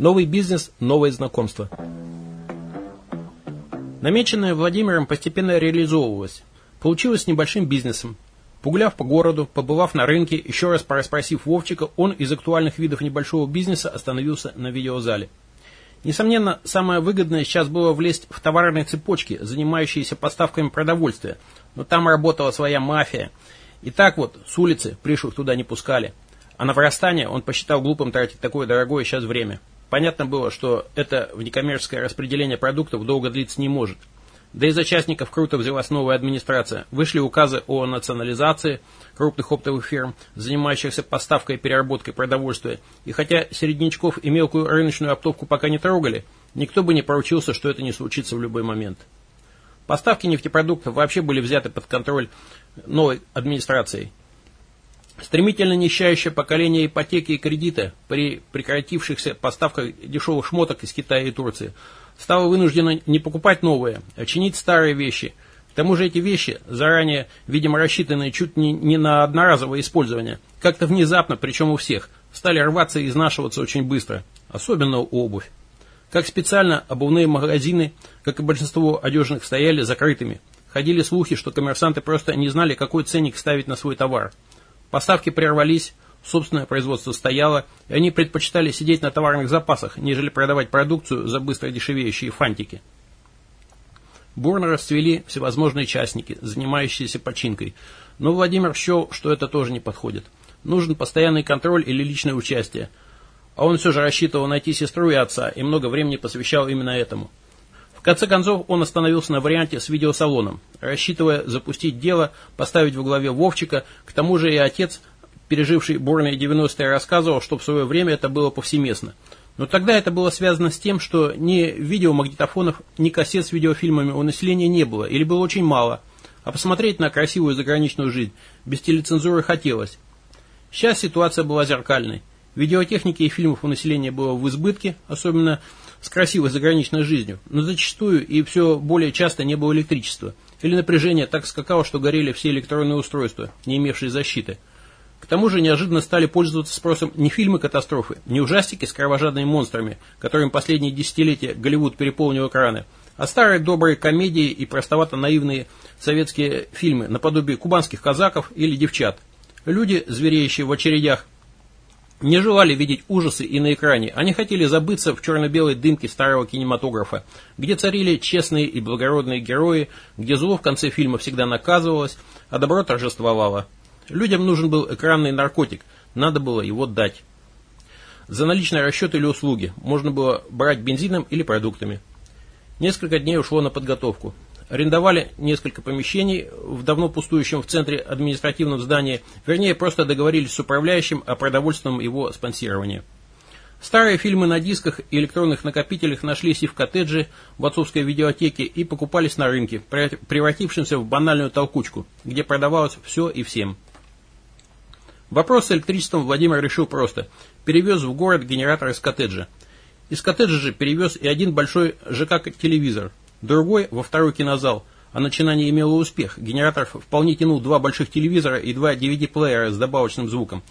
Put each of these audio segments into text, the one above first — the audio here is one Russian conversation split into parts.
Новый бизнес, новые знакомства. Намеченное Владимиром постепенно реализовывалось. Получилось с небольшим бизнесом. Погуляв по городу, побывав на рынке, еще раз порасспросив Вовчика, он из актуальных видов небольшого бизнеса остановился на видеозале. Несомненно, самое выгодное сейчас было влезть в товарные цепочки, занимающиеся поставками продовольствия. Но там работала своя мафия. И так вот, с улицы пришлых туда не пускали. А на вырастание он посчитал глупым тратить такое дорогое сейчас время. Понятно было, что это внекоммерческое распределение продуктов долго длиться не может. Да и за частников круто взялась новая администрация. Вышли указы о национализации крупных оптовых фирм, занимающихся поставкой и переработкой продовольствия. И хотя середнячков и мелкую рыночную оптовку пока не трогали, никто бы не поручился, что это не случится в любой момент. Поставки нефтепродуктов вообще были взяты под контроль новой администрацией. Стремительно нищающее поколение ипотеки и кредита при прекратившихся поставках дешевых шмоток из Китая и Турции – стала вынуждена не покупать новые, а чинить старые вещи. К тому же эти вещи, заранее, видимо, рассчитанные чуть не, не на одноразовое использование, как-то внезапно, причем у всех, стали рваться и изнашиваться очень быстро, особенно обувь. Как специально обувные магазины, как и большинство одежных, стояли закрытыми. Ходили слухи, что коммерсанты просто не знали, какой ценник ставить на свой товар. Поставки прервались, собственное производство стояло, и они предпочитали сидеть на товарных запасах, нежели продавать продукцию за быстро дешевеющие фантики. Бурно расцвели всевозможные частники, занимающиеся починкой, но Владимир счел, что это тоже не подходит. Нужен постоянный контроль или личное участие. А он все же рассчитывал найти сестру и отца, и много времени посвящал именно этому. В конце концов, он остановился на варианте с видеосалоном, рассчитывая запустить дело, поставить во главе Вовчика, к тому же и отец переживший бурные 90-е, рассказывал, что в свое время это было повсеместно. Но тогда это было связано с тем, что ни видеомагнитофонов, ни кассет с видеофильмами у населения не было, или было очень мало, а посмотреть на красивую заграничную жизнь без телецензуры хотелось. Сейчас ситуация была зеркальной. Видеотехники и фильмов у населения было в избытке, особенно с красивой заграничной жизнью, но зачастую и все более часто не было электричества. Или напряжение так скакало, что горели все электронные устройства, не имевшие защиты. К тому же неожиданно стали пользоваться спросом не фильмы катастрофы, не ужастики с кровожадными монстрами, которым последние десятилетия Голливуд переполнил экраны, а старые добрые комедии и простовато-наивные советские фильмы наподобие кубанских казаков или девчат. Люди, звереющие в очередях, не желали видеть ужасы и на экране, они хотели забыться в черно-белой дымке старого кинематографа, где царили честные и благородные герои, где зло в конце фильма всегда наказывалось, а добро торжествовало. Людям нужен был экранный наркотик, надо было его дать. За наличный расчет или услуги можно было брать бензином или продуктами. Несколько дней ушло на подготовку. Арендовали несколько помещений в давно пустующем в центре административном здании, вернее, просто договорились с управляющим о продовольственном его спонсировании. Старые фильмы на дисках и электронных накопителях нашлись и в коттедже, в отцовской видеотеке, и покупались на рынке, превратившемся в банальную толкучку, где продавалось все и всем. Вопрос с электричеством Владимир решил просто. Перевез в город генератор из коттеджа. Из коттеджа же перевез и один большой ЖК-телевизор, другой во второй кинозал, а начинание имело успех. Генератор вполне тянул два больших телевизора и два DVD-плеера с добавочным звуком.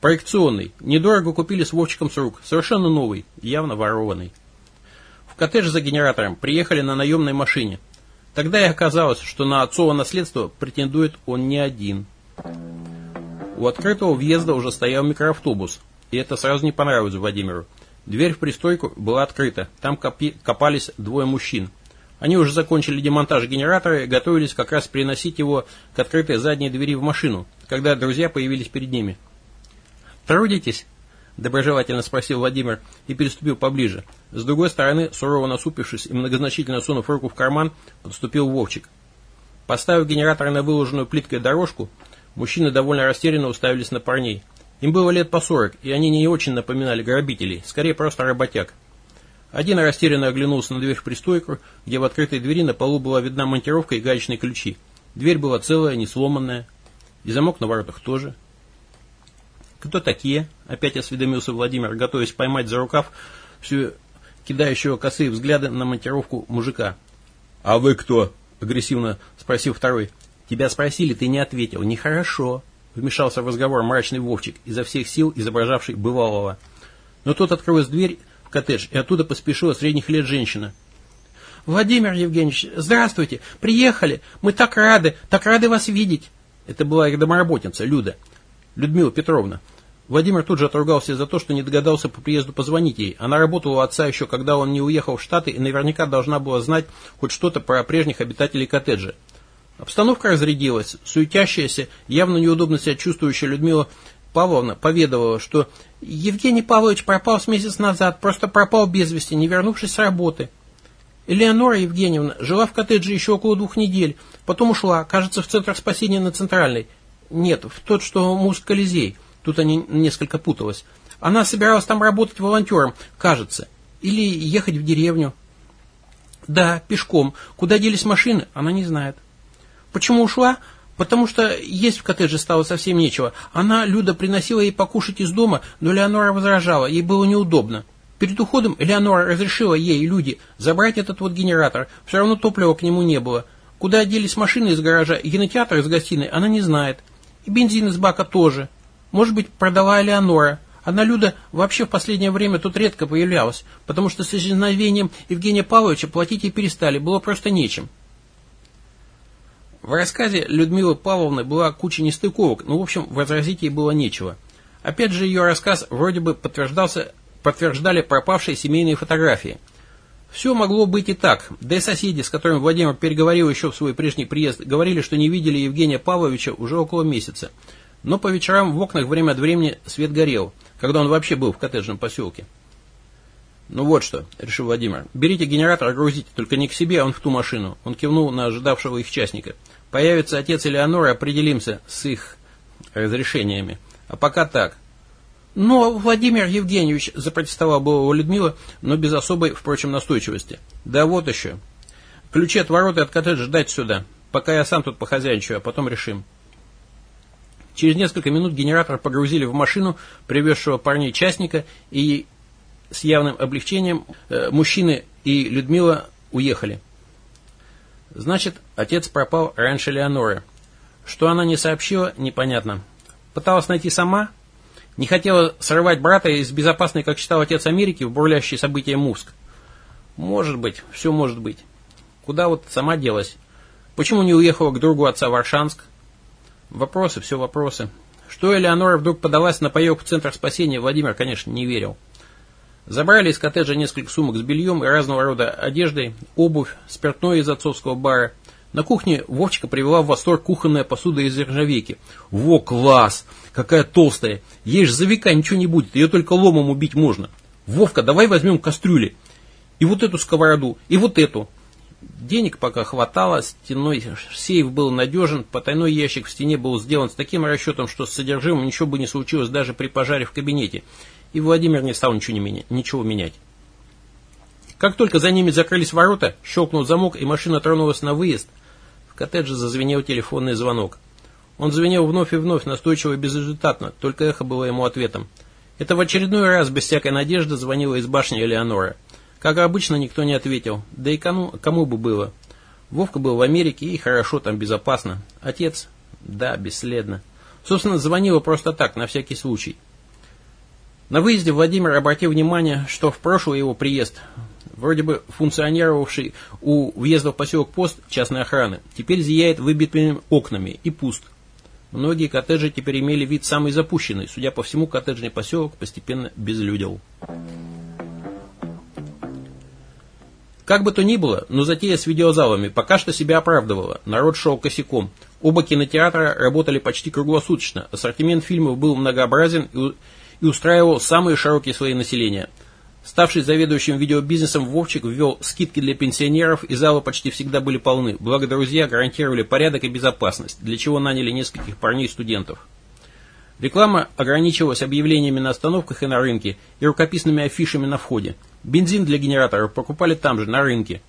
Проекционный. Недорого купили с Вовчиком с рук. Совершенно новый, явно ворованный. В коттедж за генератором приехали на наемной машине. Тогда и оказалось, что на отцово наследство претендует он не один. У открытого въезда уже стоял микроавтобус, и это сразу не понравилось Владимиру. Дверь в пристройку была открыта, там копи, копались двое мужчин. Они уже закончили демонтаж генератора и готовились как раз приносить его к открытой задней двери в машину, когда друзья появились перед ними. «Трудитесь?» – доброжелательно спросил Владимир и переступил поближе. С другой стороны, сурово насупившись и многозначительно сунув руку в карман, подступил Вовчик. Поставив генератор на выложенную плиткой дорожку, Мужчины довольно растерянно уставились на парней. Им было лет по сорок, и они не очень напоминали грабителей, скорее просто работяг. Один растерянно оглянулся на дверь в пристойку, где в открытой двери на полу была видна монтировка и гаечные ключи. Дверь была целая, не сломанная. И замок на воротах тоже. «Кто такие?» – опять осведомился Владимир, готовясь поймать за рукав всю кидающего косые взгляды на монтировку мужика. «А вы кто?» – агрессивно спросил второй. Тебя спросили, ты не ответил. Нехорошо. Вмешался в разговор мрачный Вовчик, изо всех сил изображавший бывалого. Но тот открылась дверь, коттедж, и оттуда поспешила средних лет женщина. «Владимир Евгеньевич, здравствуйте! Приехали! Мы так рады, так рады вас видеть!» Это была их домоработница, Люда. Людмила Петровна. Владимир тут же отругался за то, что не догадался по приезду позвонить ей. Она работала у отца еще, когда он не уехал в Штаты и наверняка должна была знать хоть что-то про прежних обитателей коттеджа. Обстановка разрядилась. Суетящаяся, явно неудобно себя чувствующая Людмила Павловна поведала, что Евгений Павлович пропал с месяц назад, просто пропал без вести, не вернувшись с работы. Элеонора Евгеньевна жила в коттедже еще около двух недель, потом ушла, кажется, в Центр спасения на Центральной. Нет, в тот, что Муск-Колизей. Тут они несколько путалось. Она собиралась там работать волонтером, кажется. Или ехать в деревню. Да, пешком. Куда делись машины, она не знает. Почему ушла? Потому что есть в коттедже стало совсем нечего. Она, Люда, приносила ей покушать из дома, но Леонора возражала, ей было неудобно. Перед уходом Элеонора разрешила ей, люди, забрать этот вот генератор. Все равно топлива к нему не было. Куда делись машины из гаража и кинотеатр из гостиной, она не знает. И бензин из бака тоже. Может быть, продала Элеонора. Одна Люда вообще в последнее время тут редко появлялась, потому что с исчезновением Евгения Павловича платить ей перестали, было просто нечем. В рассказе Людмилы Павловны была куча нестыковок, но в общем возразить ей было нечего. Опять же ее рассказ вроде бы подтверждался, подтверждали пропавшие семейные фотографии. Все могло быть и так, да и соседи, с которыми Владимир переговорил еще в свой прежний приезд, говорили, что не видели Евгения Павловича уже около месяца. Но по вечерам в окнах время от времени свет горел, когда он вообще был в коттеджном поселке. «Ну вот что», — решил Владимир, — «берите генератор, грузите, только не к себе, а он в ту машину». Он кивнул на ожидавшего их частника. «Появится отец Элеоноры, определимся с их разрешениями. А пока так». «Но, Владимир Евгеньевич», — запротестовал было Людмила, но без особой, впрочем, настойчивости. «Да вот еще. Ключи от ворот и от коттеджа ждать сюда, пока я сам тут похозяйничаю, а потом решим». Через несколько минут генератор погрузили в машину, привезшего парней частника, и с явным облегчением э, мужчины и Людмила уехали. Значит, отец пропал раньше Леоноры. Что она не сообщила, непонятно. Пыталась найти сама? Не хотела срывать брата из безопасной, как считал отец Америки, в бурлящие события Муск? Может быть, все может быть. Куда вот сама делась? Почему не уехала к другу отца в Аршанск? Вопросы, все вопросы. Что Элеонора вдруг подалась на паек в Центр спасения, Владимир, конечно, не верил. Забрали из коттеджа несколько сумок с бельем и разного рода одеждой, обувь, спиртное из отцовского бара. На кухне Вовчика привела в восторг кухонная посуда из нержавейки. Во, класс! Какая толстая! Ей же за века ничего не будет, ее только ломом убить можно. Вовка, давай возьмем кастрюли. И вот эту сковороду, и вот эту. Денег пока хватало, стеной сейф был надежен, потайной ящик в стене был сделан с таким расчетом, что с содержимым ничего бы не случилось даже при пожаре в кабинете и Владимир не стал ничего, не меня, ничего менять. Как только за ними закрылись ворота, щелкнул замок, и машина тронулась на выезд, в коттедже зазвенел телефонный звонок. Он звенел вновь и вновь, настойчиво и безрезультатно, только эхо было ему ответом. Это в очередной раз, без всякой надежды, звонила из башни Элеонора. Как обычно, никто не ответил, да и кому, кому бы было. Вовка был в Америке, и хорошо, там безопасно. Отец? Да, бесследно. Собственно, звонила просто так, на всякий случай. На выезде Владимир обратил внимание, что в прошлый его приезд, вроде бы функционировавший у въезда в поселок пост частной охраны, теперь зияет выбитыми окнами и пуст. Многие коттеджи теперь имели вид самый запущенный. Судя по всему, коттеджный поселок постепенно безлюдил. Как бы то ни было, но затея с видеозалами пока что себя оправдывала. Народ шел косяком. Оба кинотеатра работали почти круглосуточно. Ассортимент фильмов был многообразен и и устраивал самые широкие слои населения. Ставший заведующим видеобизнесом Вовчик ввел скидки для пенсионеров, и залы почти всегда были полны, благо друзья гарантировали порядок и безопасность, для чего наняли нескольких парней-студентов. Реклама ограничивалась объявлениями на остановках и на рынке, и рукописными афишами на входе. Бензин для генераторов покупали там же, на рынке.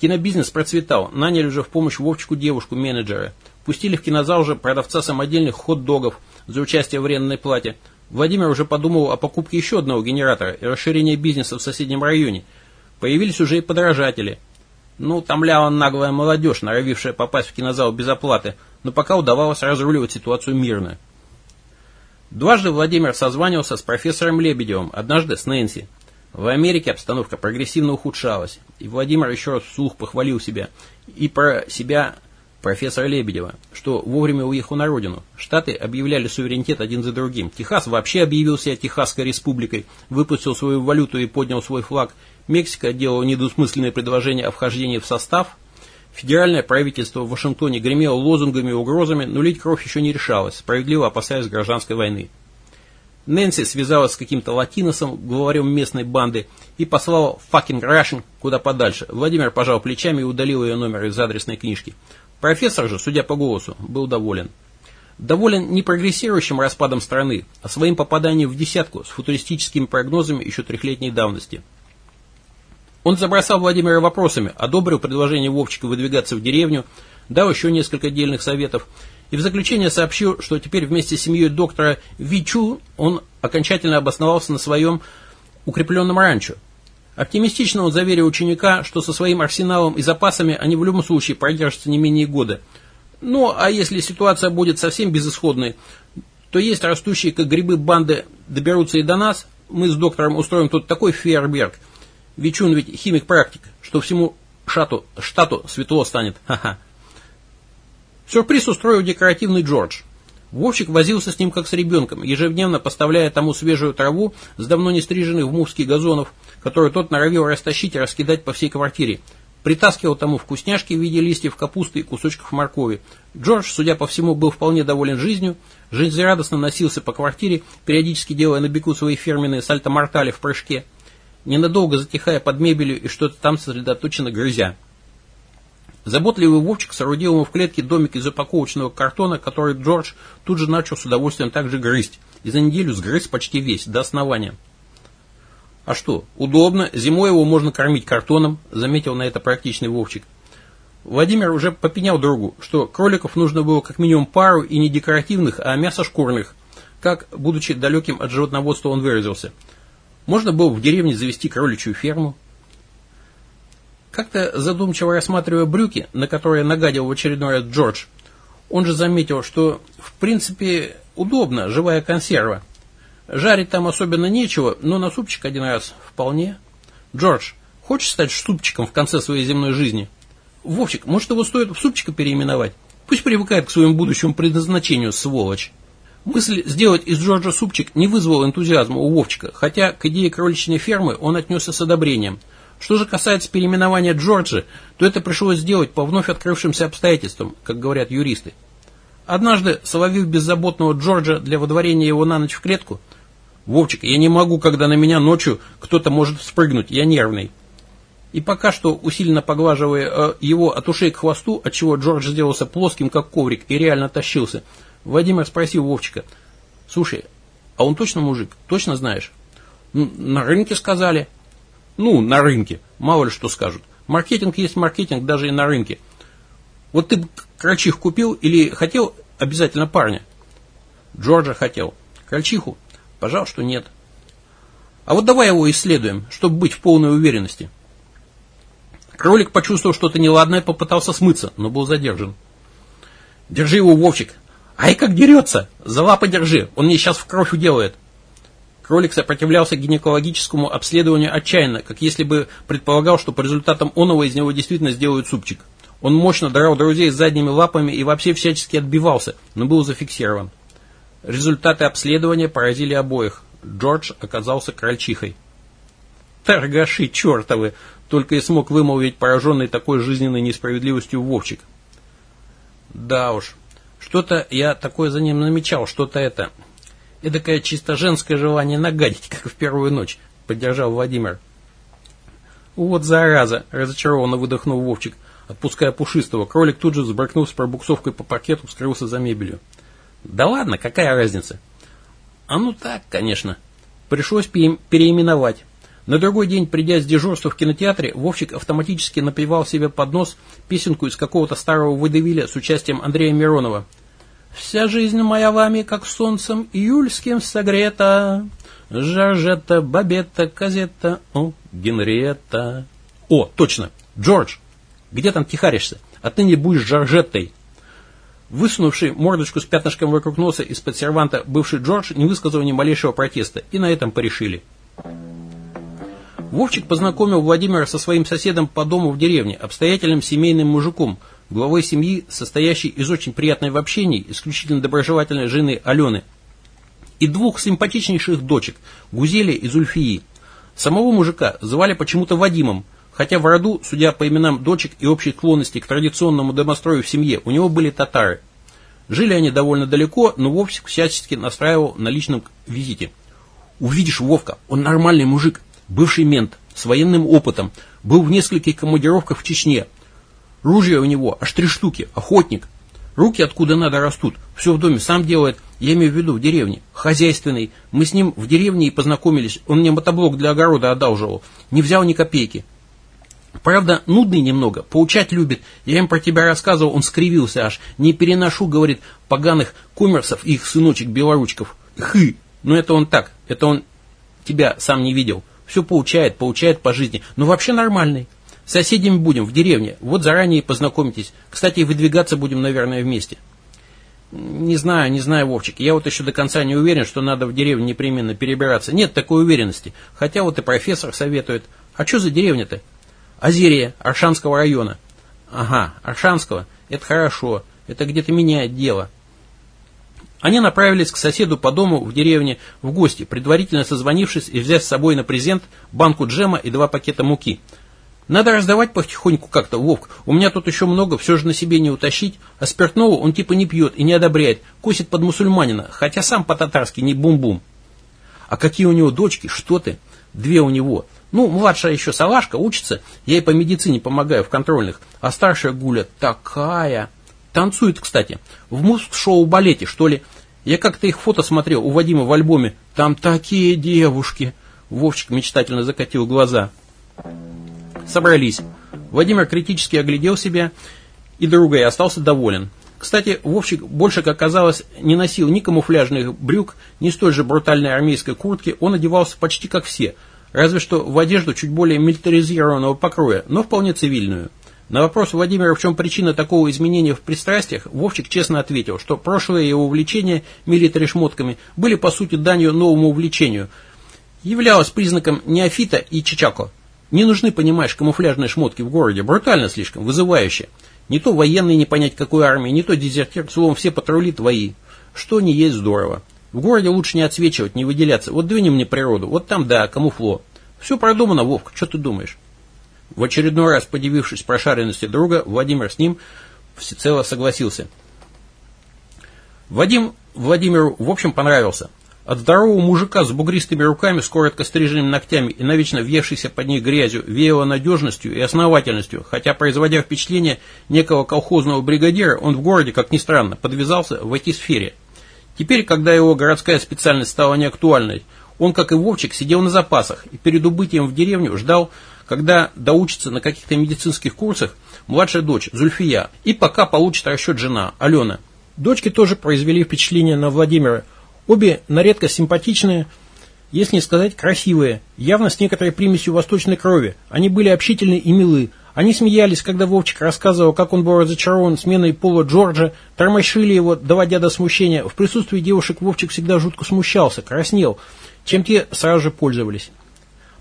Кинобизнес процветал, наняли уже в помощь Вовчику девушку-менеджера. Пустили в кинозал же продавца самодельных хот-догов за участие в арендной плате, Владимир уже подумал о покупке еще одного генератора и расширении бизнеса в соседнем районе. Появились уже и подражатели. Ну, там ляла наглая молодежь, норовившая попасть в кинозал без оплаты, но пока удавалось разруливать ситуацию мирно. Дважды Владимир созванивался с профессором Лебедевым, однажды с Нэнси. В Америке обстановка прогрессивно ухудшалась, и Владимир еще раз вслух похвалил себя и про себя профессора Лебедева, что вовремя уехал на родину. Штаты объявляли суверенитет один за другим. Техас вообще объявил себя Техасской республикой, выпустил свою валюту и поднял свой флаг. Мексика делала недвусмысленное предложение о вхождении в состав. Федеральное правительство в Вашингтоне гремело лозунгами и угрозами, но лить кровь еще не решалось, справедливо опасаясь гражданской войны. Нэнси связалась с каким-то латиносом, главарем местной банды, и послала fucking Russian куда подальше. Владимир пожал плечами и удалил ее номер из адресной книжки. Профессор же, судя по голосу, был доволен. Доволен не прогрессирующим распадом страны, а своим попаданием в десятку с футуристическими прогнозами еще трехлетней давности. Он забросал Владимира вопросами, одобрил предложение Вовчика выдвигаться в деревню, дал еще несколько отдельных советов и в заключение сообщил, что теперь вместе с семьей доктора Вичу он окончательно обосновался на своем укрепленном ранчо. Оптимистично он заверил ученика, что со своим арсеналом и запасами они в любом случае продержатся не менее года. Ну, а если ситуация будет совсем безысходной, то есть растущие как грибы банды доберутся и до нас, мы с доктором устроим тут такой фейерверк. Вичун ведь химик-практик, что всему шату, штату светло станет. Ха-ха. Сюрприз устроил декоративный Джордж. Вовчик возился с ним как с ребенком, ежедневно поставляя тому свежую траву с давно не стриженных в мувских газонов, которую тот норовил растащить и раскидать по всей квартире. Притаскивал тому вкусняшки в виде листьев капусты и кусочков моркови. Джордж, судя по всему, был вполне доволен жизнью, жизнерадостно носился по квартире, периодически делая на беку свои фирменные сальто-мортали в прыжке, ненадолго затихая под мебелью и что-то там сосредоточенно грызя. Заботливый Вовчик соорудил ему в клетке домик из упаковочного картона, который Джордж тут же начал с удовольствием также грызть. И за неделю сгрыз почти весь, до основания. А что, удобно, зимой его можно кормить картоном, заметил на это практичный Вовчик. Владимир уже попенял другу, что кроликов нужно было как минимум пару и не декоративных, а мясо шкурных, как, будучи далеким от животноводства, он выразился. Можно было в деревне завести кроличью ферму, как-то задумчиво рассматривая брюки, на которые нагадил в очередной раз Джордж, он же заметил, что в принципе удобно, живая консерва. Жарить там особенно нечего, но на супчик один раз вполне. Джордж, хочешь стать супчиком в конце своей земной жизни? Вовчик, может его стоит в супчика переименовать? Пусть привыкает к своему будущему предназначению, сволочь. Мысль сделать из Джорджа супчик не вызвала энтузиазма у Вовчика, хотя к идее кроличной фермы он отнесся с одобрением – что же касается переименования Джорджа, то это пришлось сделать по вновь открывшимся обстоятельствам, как говорят юристы. Однажды, соловив беззаботного Джорджа для водворения его на ночь в клетку, «Вовчик, я не могу, когда на меня ночью кто-то может спрыгнуть, я нервный». И пока что, усиленно поглаживая э, его от ушей к хвосту, отчего Джордж сделался плоским, как коврик, и реально тащился, Владимир спросил Вовчика, «Слушай, а он точно мужик? Точно знаешь?» «На рынке сказали». Ну, на рынке. Мало ли что скажут. Маркетинг есть маркетинг даже и на рынке. Вот ты крольчих купил или хотел обязательно парня? Джорджа хотел. Крольчиху? Пожалуй, что нет. А вот давай его исследуем, чтобы быть в полной уверенности. Кролик почувствовал что-то неладное, попытался смыться, но был задержан. Держи его, Вовчик. Ай, как дерется! За лапы держи, он мне сейчас в кровь уделает. Кролик сопротивлялся гинекологическому обследованию отчаянно, как если бы предполагал, что по результатам оного из него действительно сделают супчик. Он мощно драл друзей с задними лапами и вообще всячески отбивался, но был зафиксирован. Результаты обследования поразили обоих. Джордж оказался крольчихой. «Торгаши чертовы!» только и смог вымолвить пораженный такой жизненной несправедливостью Вовчик. «Да уж, что-то я такое за ним намечал, что-то это...» Эдакое чисто женское желание нагадить, как в первую ночь, поддержал Владимир. Вот зараза, разочарованно выдохнул Вовчик, отпуская пушистого. Кролик тут же, сбрыкнув с пробуксовкой по паркету, скрылся за мебелью. Да ладно, какая разница? А ну так, конечно. Пришлось переименовать. На другой день, придя с дежурства в кинотеатре, Вовчик автоматически напевал себе под нос песенку из какого-то старого выдавиля с участием Андрея Миронова – Вся жизнь моя вами, как солнцем июльским согрета. Жоржетта, Бабетта, Казетта, о, Генриетта. О, точно, Джордж, где там тихаришься? Отныне будешь Жоржеттой. Высунувший мордочку с пятнышком вокруг носа из-под серванта бывший Джордж не высказал ни малейшего протеста, и на этом порешили. Вовчик познакомил Владимира со своим соседом по дому в деревне, обстоятельным семейным мужиком, главой семьи, состоящей из очень приятной в общении, исключительно доброжелательной жены Алены, и двух симпатичнейших дочек, Гузели и Зульфии. Самого мужика звали почему-то Вадимом, хотя в роду, судя по именам дочек и общей склонности к традиционному домострою в семье, у него были татары. Жили они довольно далеко, но Вовчик всячески настраивал на личном визите. «Увидишь Вовка, он нормальный мужик, бывший мент, с военным опытом, был в нескольких командировках в Чечне. Ружья у него аж три штуки, охотник. Руки откуда надо растут, все в доме сам делает, я имею в виду в деревне, хозяйственный. Мы с ним в деревне и познакомились, он мне мотоблок для огорода одалживал, не взял ни копейки. Правда, нудный немного, поучать любит. Я им про тебя рассказывал, он скривился аж. Не переношу, говорит, поганых коммерсов и их сыночек-белоручков. Хы! Но это он так, это он тебя сам не видел. Все поучает, поучает по жизни. Но вообще нормальный. Соседями будем в деревне. Вот заранее познакомитесь. Кстати, выдвигаться будем, наверное, вместе. Не знаю, не знаю, Вовчик. Я вот еще до конца не уверен, что надо в деревню непременно перебираться. Нет такой уверенности. Хотя вот и профессор советует. А что за деревня-то? Азерия, Аршанского района. Ага, Аршанского. Это хорошо. Это где-то меняет дело. Они направились к соседу по дому в деревне в гости, предварительно созвонившись и взяв с собой на презент банку джема и два пакета муки. Надо раздавать потихоньку как-то, Вовк. У меня тут еще много, все же на себе не утащить. А спиртного он типа не пьет и не одобряет. Косит под мусульманина, хотя сам по-татарски не бум-бум. А какие у него дочки, что ты? Две у него. Ну, младшая еще Салашка учится, я ей по медицине помогаю в контрольных. А старшая Гуля такая... Танцует, кстати, в муск-шоу-балете, что ли. Я как-то их фото смотрел у Вадима в альбоме. Там такие девушки. Вовчик мечтательно закатил глаза. Собрались. Владимир критически оглядел себя и друга и остался доволен. Кстати, Вовчик больше, как оказалось, не носил ни камуфляжных брюк, ни столь же брутальной армейской куртки. Он одевался почти как все, разве что в одежду чуть более милитаризированного покроя, но вполне цивильную. На вопрос Владимира, в чем причина такого изменения в пристрастиях, Вовчик честно ответил, что прошлые его увлечения милитари-шмотками были по сути данью новому увлечению, являлось признаком неофита и чичако. Не нужны, понимаешь, камуфляжные шмотки в городе, брутально слишком, вызывающе. Не то военные не понять какой армии, не то дезертир, словом, все патрули твои. Что не есть здорово. В городе лучше не отсвечивать, не выделяться. Вот двинем мне природу, вот там, да, камуфло. Все продумано, Вовка, что ты думаешь? В очередной раз, подивившись прошаренности друга, Владимир с ним всецело согласился. Вадим Владимиру в общем понравился. От здорового мужика с бугристыми руками, с коротко стриженными ногтями и навечно въевшейся под них грязью, веяло надежностью и основательностью, хотя, производя впечатление некого колхозного бригадира, он в городе, как ни странно, подвязался в IT-сфере. Теперь, когда его городская специальность стала неактуальной, он, как и Вовчик, сидел на запасах и перед убытием в деревню ждал когда доучится на каких-то медицинских курсах младшая дочь Зульфия, и пока получит расчет жена Алена. Дочки тоже произвели впечатление на Владимира. Обе на редкость симпатичные, если не сказать красивые, явно с некоторой примесью восточной крови. Они были общительны и милы. Они смеялись, когда Вовчик рассказывал, как он был разочарован сменой пола Джорджа, тормошили его, доводя до смущения. В присутствии девушек Вовчик всегда жутко смущался, краснел, чем те сразу же пользовались.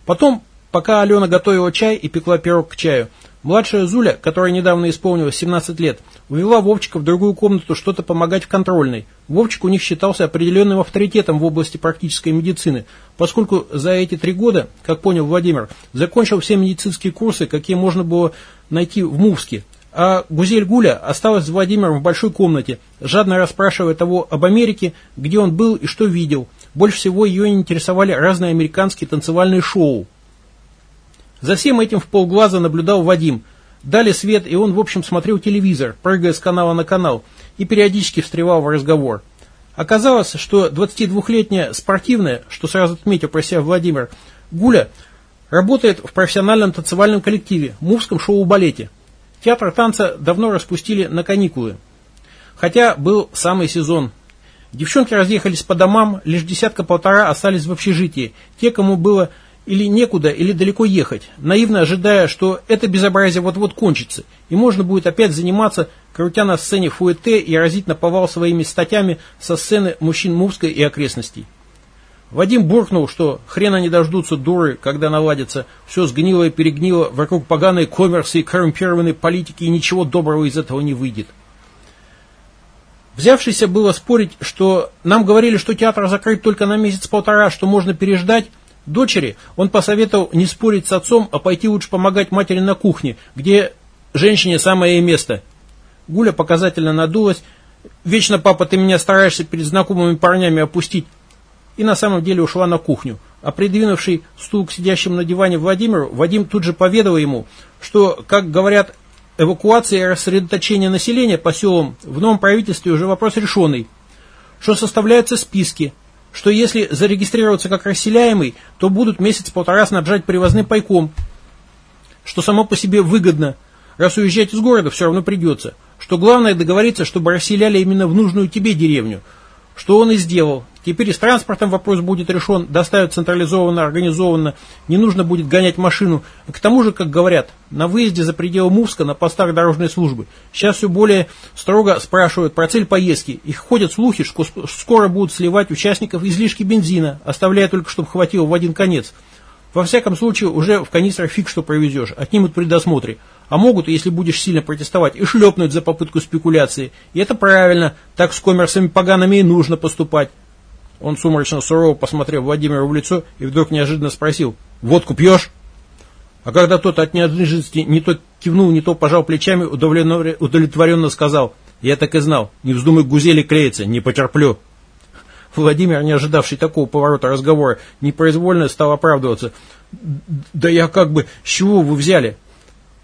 Потом Пока Алена готовила чай и пекла пирог к чаю, младшая Зуля, которая недавно исполнилась 17 лет, увела Вовчика в другую комнату что-то помогать в контрольной. Вовчик у них считался определенным авторитетом в области практической медицины, поскольку за эти три года, как понял Владимир, закончил все медицинские курсы, какие можно было найти в Мувске. А Гузель Гуля осталась с Владимиром в большой комнате, жадно расспрашивая того об Америке, где он был и что видел. Больше всего ее интересовали разные американские танцевальные шоу. За всем этим в полглаза наблюдал Вадим. Дали свет, и он, в общем, смотрел телевизор, прыгая с канала на канал, и периодически встревал в разговор. Оказалось, что 22-летняя спортивная, что сразу отметил про себя Владимир, Гуля, работает в профессиональном танцевальном коллективе, мувском шоу-балете. Театр танца давно распустили на каникулы. Хотя был самый сезон. Девчонки разъехались по домам, лишь десятка-полтора остались в общежитии. Те, кому было или некуда, или далеко ехать, наивно ожидая, что это безобразие вот-вот кончится, и можно будет опять заниматься, крутя на сцене фуэте и разить наповал своими статьями со сцены мужчин Мувской и окрестностей. Вадим буркнул, что хрена не дождутся дуры, когда наладится. Все сгнило и перегнило вокруг поганой коммерции и коррумпированной политики, и ничего доброго из этого не выйдет. Взявшийся было спорить, что нам говорили, что театр закрыт только на месяц-полтора, что можно переждать, дочери он посоветовал не спорить с отцом, а пойти лучше помогать матери на кухне, где женщине самое ей место. Гуля показательно надулась. «Вечно, папа, ты меня стараешься перед знакомыми парнями опустить». И на самом деле ушла на кухню. А придвинувший стул к сидящему на диване Владимиру, Вадим тут же поведал ему, что, как говорят эвакуации и рассредоточения населения по селам в новом правительстве уже вопрос решенный, что составляются списки, что если зарегистрироваться как расселяемый, то будут месяц-полтора снабжать привозным пайком, что само по себе выгодно, раз уезжать из города все равно придется, что главное договориться, чтобы расселяли именно в нужную тебе деревню, что он и сделал, Теперь с транспортом вопрос будет решен, доставят централизованно, организованно, не нужно будет гонять машину. К тому же, как говорят, на выезде за пределы Мувска на постах дорожной службы сейчас все более строго спрашивают про цель поездки. Их ходят слухи, что скоро будут сливать участников излишки бензина, оставляя только, чтобы хватило в один конец. Во всяком случае, уже в канистрах фиг что провезешь, отнимут при досмотре. А могут, если будешь сильно протестовать, и шлепнуть за попытку спекуляции. И это правильно, так с коммерсами погаными и нужно поступать. Он сумрачно сурово посмотрел Владимиру в лицо и вдруг неожиданно спросил, «Водку пьешь?» А когда тот от неожиданности не то кивнул, не то пожал плечами, удовлетворенно сказал, «Я так и знал, не вздумай гузели клеиться, не потерплю». Владимир, не ожидавший такого поворота разговора, непроизвольно стал оправдываться. «Да я как бы... С чего вы взяли?»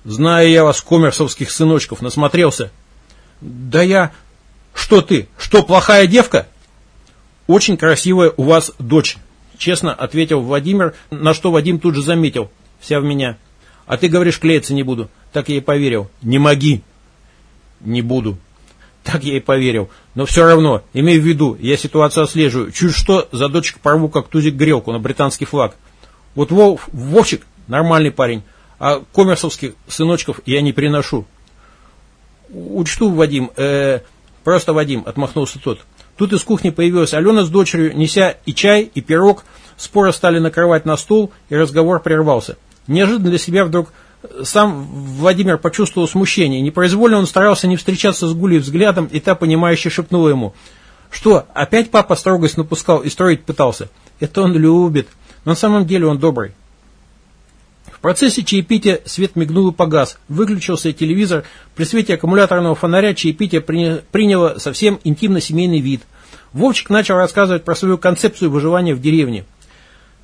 «Знаю я вас, коммерсовских сыночков, насмотрелся». «Да я... Что ты? Что, плохая девка?» «Очень красивая у вас дочь», – честно ответил Владимир, на что Вадим тут же заметил. «Вся в меня». «А ты говоришь, клеиться не буду». Так я и поверил. «Не моги». «Не буду». Так я и поверил. Но все равно, имей в виду, я ситуацию отслеживаю. Чуть что, за дочек порву, как тузик грелку на британский флаг. Вот Вов, Вовчик нормальный парень, а коммерсовских сыночков я не приношу. Учту, Вадим, э, просто Вадим, отмахнулся тот. Тут из кухни появилась Алена с дочерью, неся и чай, и пирог. Споры стали накрывать на стол, и разговор прервался. Неожиданно для себя вдруг сам Владимир почувствовал смущение. Непроизвольно он старался не встречаться с Гулей взглядом, и та, понимающе шепнула ему. «Что, опять папа строгость напускал и строить пытался? Это он любит. Но на самом деле он добрый». В процессе чаепития свет мигнул и погас. Выключился телевизор. При свете аккумуляторного фонаря чаепитие приняло совсем интимно-семейный вид. Вовчик начал рассказывать про свою концепцию выживания в деревне.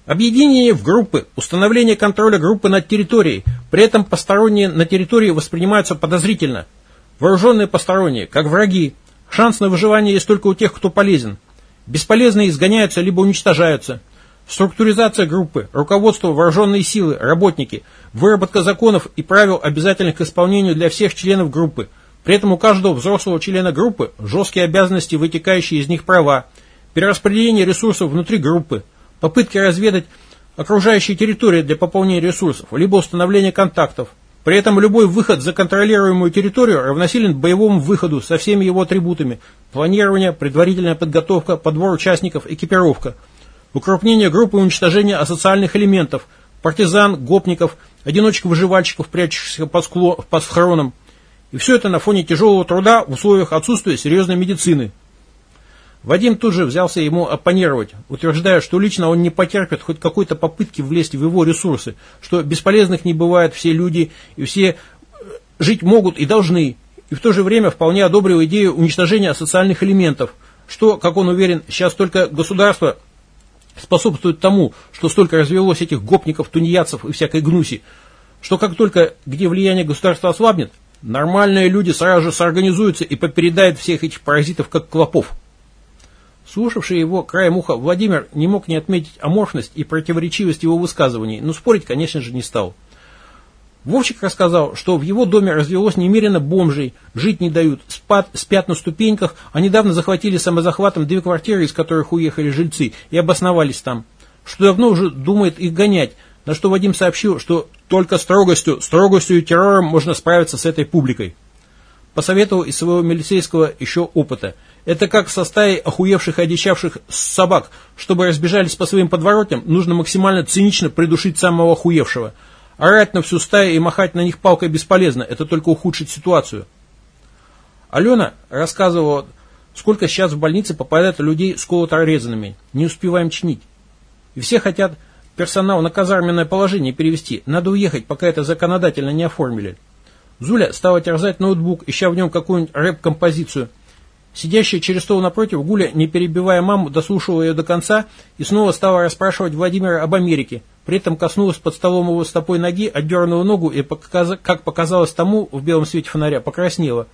Объединение в группы, установление контроля группы над территорией, при этом посторонние на территории воспринимаются подозрительно. Вооруженные посторонние, как враги. Шанс на выживание есть только у тех, кто полезен. Бесполезные изгоняются либо уничтожаются. Структуризация группы, руководство, вооруженные силы, работники, выработка законов и правил, обязательных к исполнению для всех членов группы. При этом у каждого взрослого члена группы жесткие обязанности, вытекающие из них права, перераспределение ресурсов внутри группы, попытки разведать окружающие территории для пополнения ресурсов, либо установления контактов. При этом любой выход за контролируемую территорию равносилен боевому выходу со всеми его атрибутами – планирование, предварительная подготовка, подбор участников, экипировка – укрупнение группы уничтожения асоциальных элементов, партизан, гопников, одиночек-выживальщиков, прячущихся под, скло, под схроном. И все это на фоне тяжелого труда в условиях отсутствия серьезной медицины. Вадим тут же взялся ему оппонировать, утверждая, что лично он не потерпит хоть какой-то попытки влезть в его ресурсы, что бесполезных не бывает все люди, и все э, жить могут и должны, и в то же время вполне одобрил идею уничтожения социальных элементов, что, как он уверен, сейчас только государство способствует тому, что столько развелось этих гопников, тунеядцев и всякой гнуси, что как только где влияние государства ослабнет, нормальные люди сразу же соорганизуются и попередают всех этих паразитов, как клопов. Слушавший его краем уха Владимир не мог не отметить аморфность и противоречивость его высказываний, но спорить, конечно же, не стал. Вовчик рассказал, что в его доме развелось немерено бомжей, жить не дают, спят, спят на ступеньках, а недавно захватили самозахватом две квартиры, из которых уехали жильцы, и обосновались там. Что давно уже думает их гонять, на что Вадим сообщил, что только строгостью, строгостью и террором можно справиться с этой публикой. Посоветовал из своего милицейского еще опыта. Это как со стаей охуевших и одичавших собак. Чтобы разбежались по своим подворотням, нужно максимально цинично придушить самого охуевшего. Орать на всю стаю и махать на них палкой бесполезно, это только ухудшит ситуацию. Алена рассказывала, сколько сейчас в больнице попадает людей с колото-резанными. Не успеваем чинить. И все хотят персонал на казарменное положение перевести. Надо уехать, пока это законодательно не оформили. Зуля стала терзать ноутбук, ища в нем какую-нибудь рэп-композицию. Сидящая через стол напротив, Гуля, не перебивая маму, дослушала ее до конца и снова стала расспрашивать Владимира об Америке. При этом коснулась под столом его стопой ноги, отдернула ногу и, как показалось тому, в белом свете фонаря, покраснела.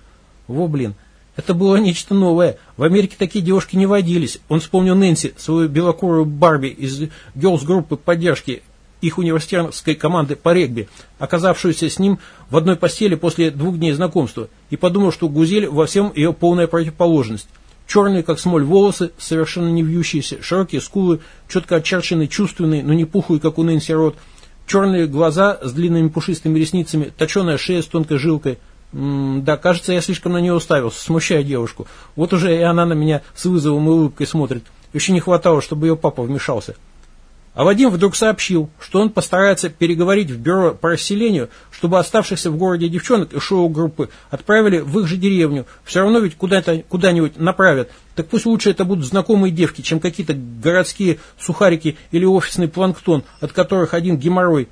Во, блин, это было нечто новое. В Америке такие девушки не водились. Он вспомнил Нэнси, свою белокурую Барби из герлс-группы поддержки их университетской команды по регби, оказавшуюся с ним в одной постели после двух дней знакомства, и подумал, что Гузель во всем ее полная противоположность. Черные, как смоль, волосы, совершенно не вьющиеся, широкие скулы, четко очерченный, чувственный, но не пухлый, как у Нэнси Рот, черные глаза с длинными пушистыми ресницами, точеная шея с тонкой жилкой – да, кажется, я слишком на нее уставился, смущая девушку. Вот уже и она на меня с вызовом и улыбкой смотрит. Еще не хватало, чтобы ее папа вмешался. А Вадим вдруг сообщил, что он постарается переговорить в бюро по расселению, чтобы оставшихся в городе девчонок и шоу-группы отправили в их же деревню. Все равно ведь куда-то, куда-нибудь направят. Так пусть лучше это будут знакомые девки, чем какие-то городские сухарики или офисный планктон, от которых один геморрой.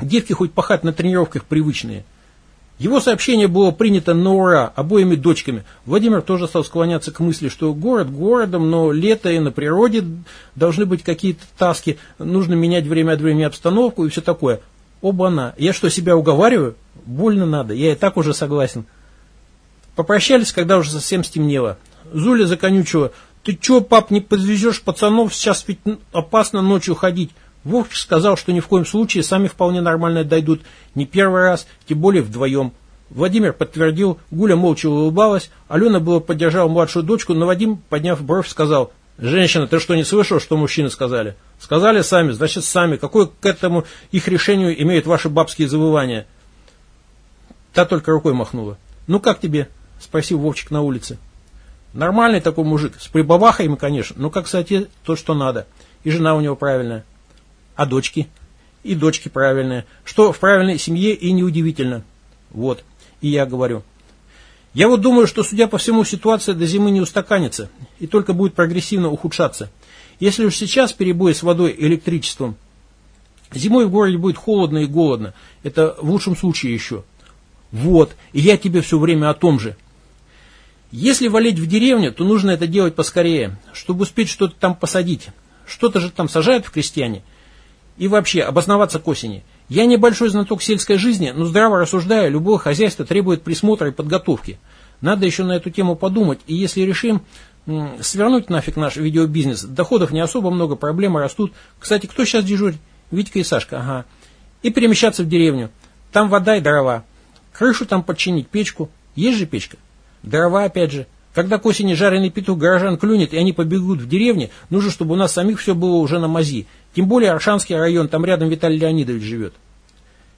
Девки хоть пахать на тренировках привычные. Его сообщение было принято на ура обоими дочками. Владимир тоже стал склоняться к мысли, что город городом, но лето и на природе должны быть какие-то таски, нужно менять время от времени обстановку и все такое. Оба-на. Я что, себя уговариваю? Больно надо, я и так уже согласен. Попрощались, когда уже совсем стемнело. Зуля законючила. Ты че, пап, не подвезешь пацанов? Сейчас ведь опасно ночью ходить. Вовчик сказал, что ни в коем случае сами вполне нормально дойдут, не первый раз, тем более вдвоем. Владимир подтвердил, Гуля молча улыбалась, Алена было поддержала младшую дочку, но Вадим, подняв бровь, сказал, «Женщина, ты что, не слышал, что мужчины сказали?» «Сказали сами, значит сами. Какое к этому их решению имеют ваши бабские завывания?» Та только рукой махнула. «Ну как тебе?» – спросил Вовчик на улице. «Нормальный такой мужик, с прибабахами, конечно, но как, кстати, то, что надо. И жена у него правильная». А дочки? И дочки правильные. Что в правильной семье и неудивительно. Вот. И я говорю. Я вот думаю, что, судя по всему, ситуация до зимы не устаканится и только будет прогрессивно ухудшаться. Если уж сейчас перебои с водой и электричеством, зимой в городе будет холодно и голодно. Это в лучшем случае еще. Вот. И я тебе все время о том же. Если валить в деревню, то нужно это делать поскорее, чтобы успеть что-то там посадить. Что-то же там сажают в крестьяне – и вообще, обосноваться к осени. Я небольшой знаток сельской жизни, но здраво рассуждая, любое хозяйство требует присмотра и подготовки. Надо еще на эту тему подумать, и если решим свернуть нафиг наш видеобизнес, доходов не особо много, проблемы растут. Кстати, кто сейчас дежурит? Витька и Сашка, ага. И перемещаться в деревню. Там вода и дрова. Крышу там подчинить, печку. Есть же печка? Дрова опять же. Когда к осени жареный петух горожан клюнет, и они побегут в деревне, нужно, чтобы у нас самих все было уже на мази. Тем более Аршанский район, там рядом Виталий Леонидович живет.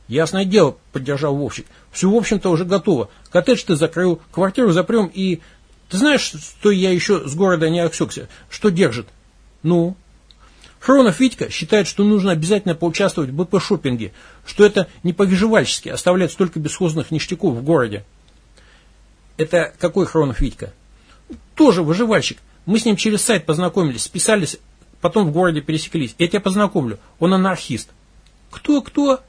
Ясное дело, поддержал Вовчик. Все, в общем-то, уже готово. Коттедж ты закрыл, квартиру запрем и... Ты знаешь, что я еще с города не отсекся? Что держит? Ну? Хронов Витька считает, что нужно обязательно поучаствовать в БП-шоппинге, что это не по-выживальчески оставлять столько бесхозных ништяков в городе. Это какой Хронов Витька? Тоже выживальщик. Мы с ним через сайт познакомились, списались, потом в городе пересеклись. Я тебя познакомлю. Он анархист. Кто, кто?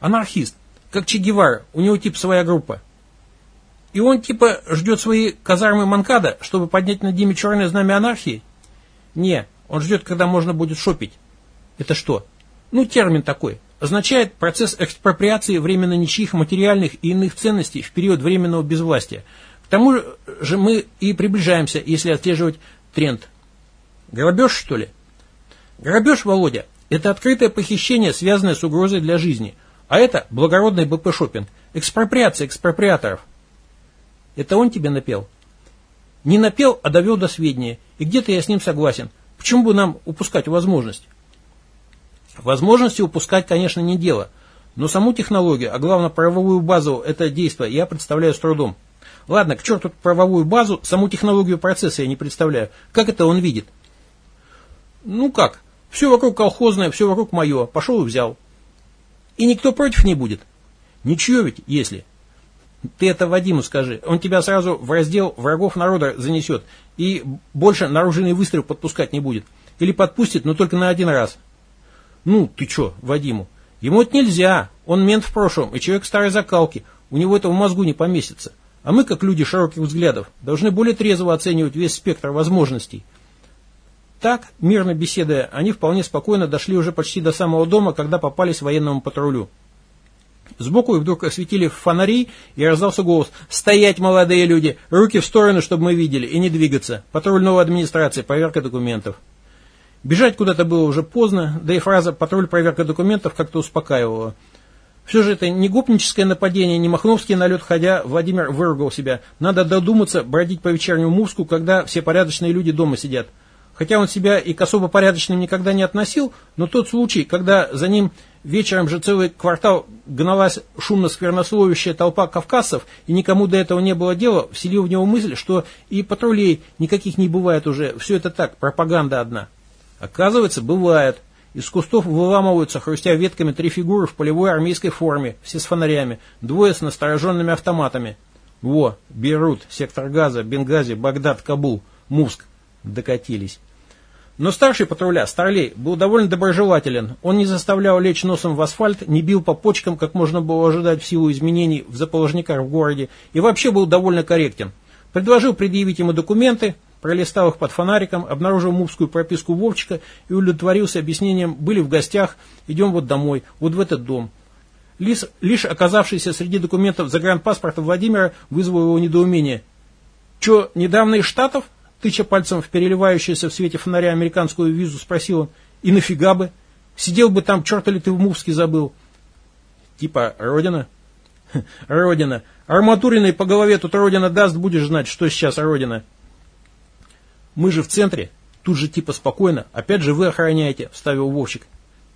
Анархист. Как Че Гевара. У него типа своя группа. И он типа ждет свои казармы Манкада, чтобы поднять над ними черное знамя анархии? Не, он ждет, когда можно будет шопить. Это что? Ну, термин такой. Означает процесс экспроприации временно ничьих материальных и иных ценностей в период временного безвластия – к тому же мы и приближаемся, если отслеживать тренд. Грабеж, что ли? Грабеж, Володя, это открытое похищение, связанное с угрозой для жизни. А это благородный БП-шоппинг. Экспроприация экспроприаторов. Это он тебе напел? Не напел, а довел до сведения. И где-то я с ним согласен. Почему бы нам упускать возможность? Возможности упускать, конечно, не дело. Но саму технологию, а главное правовую базу это действие я представляю с трудом. Ладно, к черту правовую базу, саму технологию процесса я не представляю. Как это он видит? Ну как? Все вокруг колхозное, все вокруг мое. Пошел и взял. И никто против не будет. Ничего ведь, если. Ты это Вадиму скажи. Он тебя сразу в раздел врагов народа занесет. И больше наружный выстрел подпускать не будет. Или подпустит, но только на один раз. Ну, ты что, Вадиму? Ему это нельзя. Он мент в прошлом и человек старой закалки. У него это в мозгу не поместится. А мы, как люди широких взглядов, должны более трезво оценивать весь спектр возможностей. Так, мирно беседуя, они вполне спокойно дошли уже почти до самого дома, когда попались военному патрулю. Сбоку их вдруг осветили фонари, и раздался голос «Стоять, молодые люди! Руки в сторону, чтобы мы видели, и не двигаться! Патруль новой администрации, проверка документов!» Бежать куда-то было уже поздно, да и фраза «патруль, проверка документов» как-то успокаивала. Все же это не гопническое нападение, не махновский налет, ходя, Владимир выругал себя. Надо додуматься бродить по вечернему Мувску, когда все порядочные люди дома сидят. Хотя он себя и к особо порядочным никогда не относил, но тот случай, когда за ним вечером же целый квартал гналась шумно сквернословящая толпа кавказцев, и никому до этого не было дела, вселил в него мысль, что и патрулей никаких не бывает уже, все это так, пропаганда одна. Оказывается, бывает. Из кустов выламываются, хрустя ветками, три фигуры в полевой армейской форме, все с фонарями, двое с настороженными автоматами. Во, Берут, сектор газа, Бенгази, Багдад, Кабул, Муск. Докатились. Но старший патруля, Старлей, был довольно доброжелателен. Он не заставлял лечь носом в асфальт, не бил по почкам, как можно было ожидать в силу изменений в заположниках в городе, и вообще был довольно корректен. Предложил предъявить ему документы, пролистал их под фонариком, обнаружил мувскую прописку Вовчика и удовлетворился объяснением «были в гостях, идем вот домой, вот в этот дом». Лишь, лишь оказавшийся среди документов загранпаспорта Владимира вызвал его недоумение. «Че, недавно из Штатов?» Тыча пальцем в переливающуюся в свете фонаря американскую визу, спросил он, и нафига бы? Сидел бы там, черта ли ты в Мувске забыл? Типа, Родина? Родина. Арматуриной по голове тут Родина даст, будешь знать, что сейчас Родина. Мы же в центре. Тут же типа спокойно. Опять же вы охраняете, вставил Вовчик.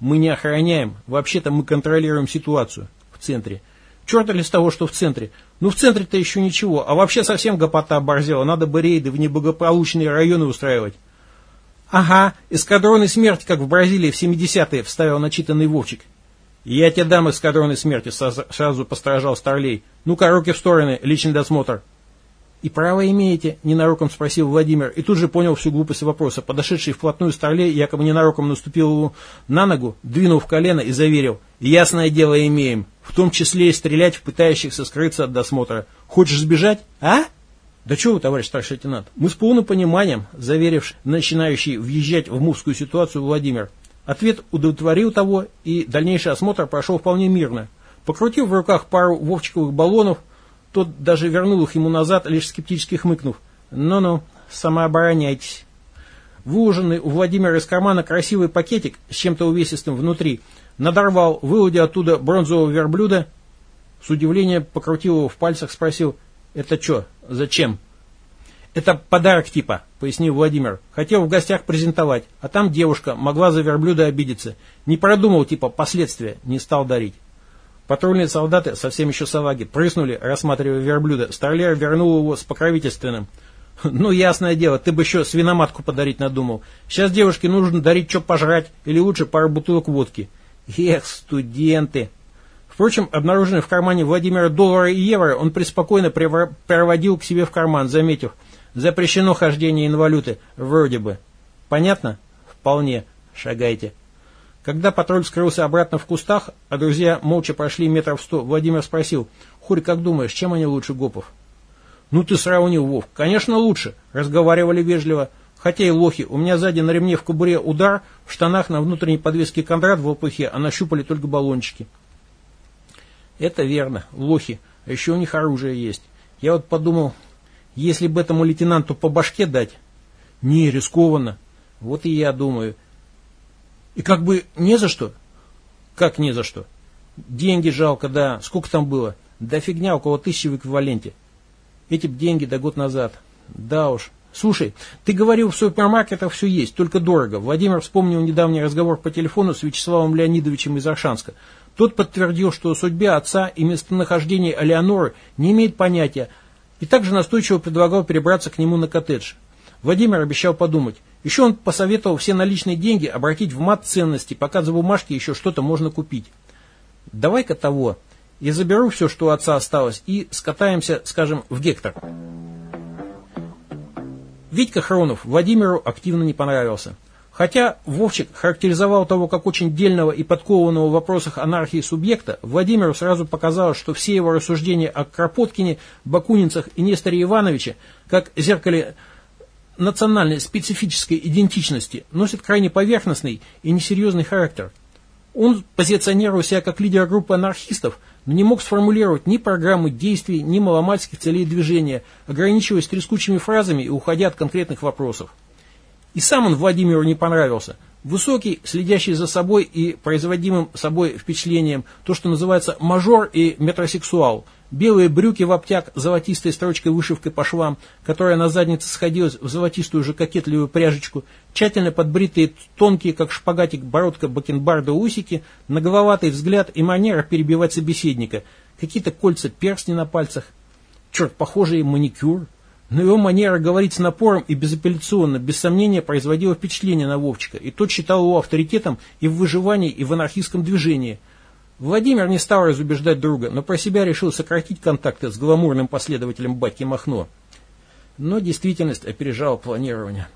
Мы не охраняем. Вообще-то мы контролируем ситуацию в центре. Черт ли с того, что в центре? Ну, в центре-то еще ничего, а вообще совсем гопота оборзела. Надо бы рейды в неблагополучные районы устраивать. Ага, эскадроны смерти, как в Бразилии в 70-е, вставил начитанный Вовчик. Я тебе дам эскадроны смерти, сразу постражал Старлей. Ну-ка, руки в стороны, личный досмотр. «И право имеете?» – ненароком спросил Владимир, и тут же понял всю глупость вопроса. Подошедший вплотную Старлей якобы ненароком наступил ему на ногу, двинув колено и заверил. «Ясное дело имеем, в том числе и стрелять в пытающихся скрыться от досмотра. Хочешь сбежать, а?» «Да чего вы, товарищ старший лейтенант? Мы с полным пониманием», заверив начинающий въезжать в мувскую ситуацию Владимир. Ответ удовлетворил того, и дальнейший осмотр прошел вполне мирно. Покрутив в руках пару вовчиковых баллонов, тот даже вернул их ему назад, лишь скептически хмыкнув. «Ну-ну, самообороняйтесь». Выложенный у Владимира из кармана красивый пакетик с чем-то увесистым внутри надорвал, вылудя оттуда бронзового верблюда, с удивлением покрутил его в пальцах, спросил, «Это что? Зачем?» «Это подарок типа», — пояснил Владимир. «Хотел в гостях презентовать, а там девушка могла за верблюда обидеться. Не продумал типа последствия, не стал дарить». Патрульные солдаты, совсем еще салаги, прыснули, рассматривая верблюда. Старлер вернул его с покровительственным. «Ну, ясное дело, ты бы еще свиноматку подарить надумал. Сейчас девушке нужно дарить что пожрать, или лучше пару бутылок водки». «Эх, студенты!» Впрочем, обнаруженный в кармане Владимира доллара и евро, он преспокойно проводил к себе в карман, заметив, запрещено хождение инвалюты, вроде бы. Понятно? Вполне. Шагайте. Когда патруль скрылся обратно в кустах, а друзья молча прошли метров сто, Владимир спросил, «Хурь, как думаешь, чем они лучше гопов?» «Ну ты сравнил, Вов. Конечно, лучше». Разговаривали вежливо. Хотя и лохи. У меня сзади на ремне в кобуре удар, в штанах на внутренней подвеске Кондрат в лопухе, а нащупали только баллончики. Это верно, лохи. А еще у них оружие есть. Я вот подумал, если бы этому лейтенанту по башке дать... Не, рискованно. Вот и я думаю. И как бы не за что. Как не за что? Деньги жалко, да. Сколько там было? Да фигня, около тысячи в эквиваленте. Эти деньги до год назад. Да уж. Слушай, ты говорил, в супермаркетах все есть, только дорого. Владимир вспомнил недавний разговор по телефону с Вячеславом Леонидовичем из Аршанска. Тот подтвердил, что о судьбе отца и местонахождении Алеоноры не имеет понятия, И также настойчиво предлагал перебраться к нему на коттедж. Владимир обещал подумать. Еще он посоветовал все наличные деньги обратить в мат ценности, пока за бумажки еще что-то можно купить. Давай-ка того. Я заберу все, что у отца осталось, и скатаемся, скажем, в гектор. Витька Хронов Владимиру активно не понравился. Хотя Вовчик характеризовал того как очень дельного и подкованного в вопросах анархии субъекта, Владимиру сразу показалось, что все его рассуждения о Кропоткине, Бакунинцах и Несторе Ивановиче, как зеркале национальной специфической идентичности, носят крайне поверхностный и несерьезный характер. Он позиционировал себя как лидер группы анархистов, но не мог сформулировать ни программы действий, ни маломальских целей движения, ограничиваясь трескучими фразами и уходя от конкретных вопросов. И сам он Владимиру не понравился. Высокий, следящий за собой и производимым собой впечатлением, то, что называется мажор и метросексуал. Белые брюки в обтяг, золотистой строчкой вышивкой по швам, которая на заднице сходилась в золотистую же кокетливую пряжечку, тщательно подбритые тонкие, как шпагатик, бородка бакенбарда усики, нагловатый взгляд и манера перебивать собеседника, какие-то кольца перстни на пальцах. Черт, похожий маникюр. Но его манера говорить с напором и безапелляционно, без сомнения, производила впечатление на Вовчика, и тот считал его авторитетом и в выживании, и в анархистском движении. Владимир не стал разубеждать друга, но про себя решил сократить контакты с гламурным последователем батьки Махно. Но действительность опережала планирование.